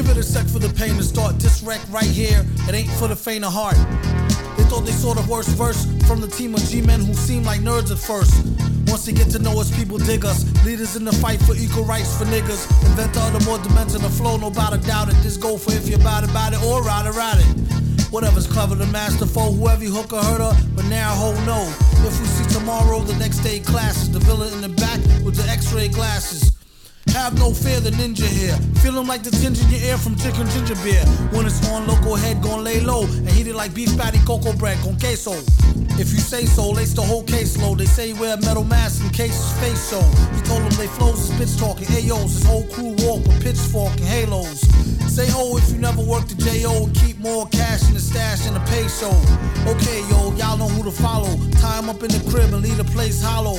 a sec for the pain to start. This wreck right here, it ain't for the faint of heart. They thought they saw the worst verse from the team of G-men who seemed like nerds at first. Once they get to know us, people dig us. Leaders in the fight for equal rights for niggas. Inventor of the more dimension of flow, no about a doubt it. This go for if you about it, about it, or ride it, ride it. Whatever's clever, the masterful, whoever you hook or hurt her, but now hold no. If we see tomorrow, the next day classes, the villain in the back with the x-ray glasses. Have no fear, the ninja here. Feeling like the tinge in your ear from chicken ginger beer. When it's on, local head gon' lay low and heat it like beef patty cocoa bread con queso. If you say so, lace the whole case low. They say wear metal masks in case his face show. He told them they flows is bitch talking. Ayos, his whole crew walk with pitchfork and halos. Say ho if you never worked a J.O. keep more cash in the stash in the show. Okay, yo, y'all know who to follow. Tie him up in the crib and leave the place hollow.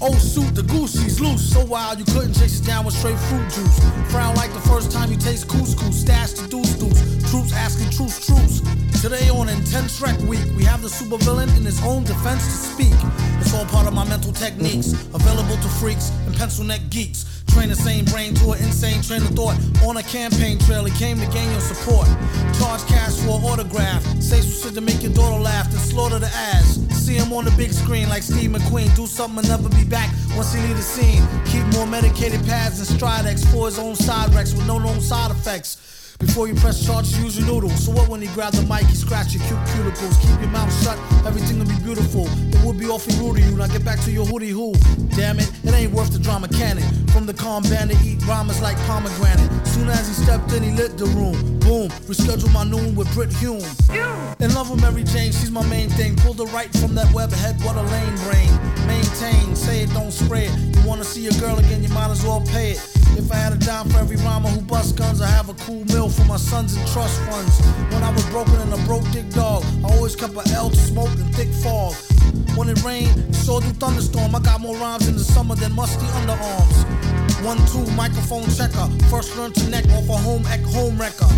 Oh, suit the goose, she's loose. So wild you couldn't chase it down with straight fruit juice. Frown like the first time you taste couscous. Stash the deuce deuce. Troops asking truce truce. Today on Intense Rec the supervillain in his own defense to speak. It's all part of my mental techniques, available to freaks and pencil neck geeks. Train the same brain to an insane train of thought. On a campaign trail, he came to gain your support. Charge cash for an autograph. Say some shit to make your daughter laugh, then slaughter the ass. See him on the big screen like Steve McQueen. Do something and never be back once he leave the scene. Keep more medicated pads and Stridex for his own side wrecks with no known side effects. Before you press charge, use your noodle. So what when he grab the mic, he scratch your cute Keep your mouth shut, everything will be beautiful. It would be awfully rude to you. Now get back to your hoodie hoo. Damn it, it ain't worth the drama cannon. From the calm bandit, eat rhymes like pomegranate. Soon as he stepped in, he lit the room. Boom, reschedule my noon with Brit Hume. In love with Mary Jane, she's my main thing. Pulled her right from that web head, what a lame brain. Maintain, say it, don't spray it. You wanna see your girl again, you might as well pay it. If I had a dime for every rhymer who bust guns, I have a cool meal for my sons in trust funds. When I was broken and a broke dick dog, I always kept a L to smoke and thick fog. When it rained, saw through thunderstorm. I got more rhymes in the summer than musty underarms. One two microphone checker, first learned to neck off a home ec home wrecker.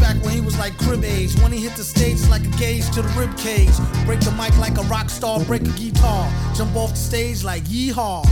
Back when he was like crib age. When he hit the stage like a gauge to the rib cage. Break the mic like a rock star, break a guitar. Jump off the stage like yeehaw.